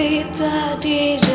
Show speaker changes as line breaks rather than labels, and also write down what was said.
Tapi tadi